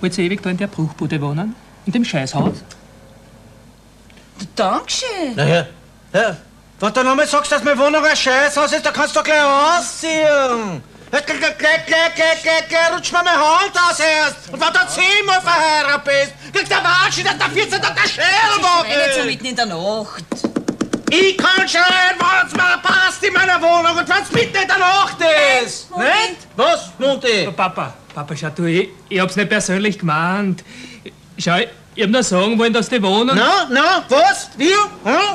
Wollt ihr ewig da in der Bruchbude wohnen? In dem Scheißhaus? Dankeschön. Naja, ja. Wenn du nochmal sagst, dass meine Wohnung ein Scheißhaus ist, dann kannst du gleich ausziehen. Gleich, gleich, gleich, gleich, gleich, gleich, gleich, rutsch mir meine Hand aus erst. Und wenn du zehnmal verheiratet bist, kriegst du einen Watsch, dass der 14 Tag der Schrei nicht so Scherl mitten in der Nacht. Ich kann schreien, wenn's mir passt in meiner Wohnung und wenn's mitten in der Nacht ist. Nicht? Was, Mutti? Oh, Papa, Papa, schau du, ich, ich hab's nicht persönlich gemeint. Schau, ich hab nur sagen wollen, dass die Wohnung... Na, na, was? Wir? Hm?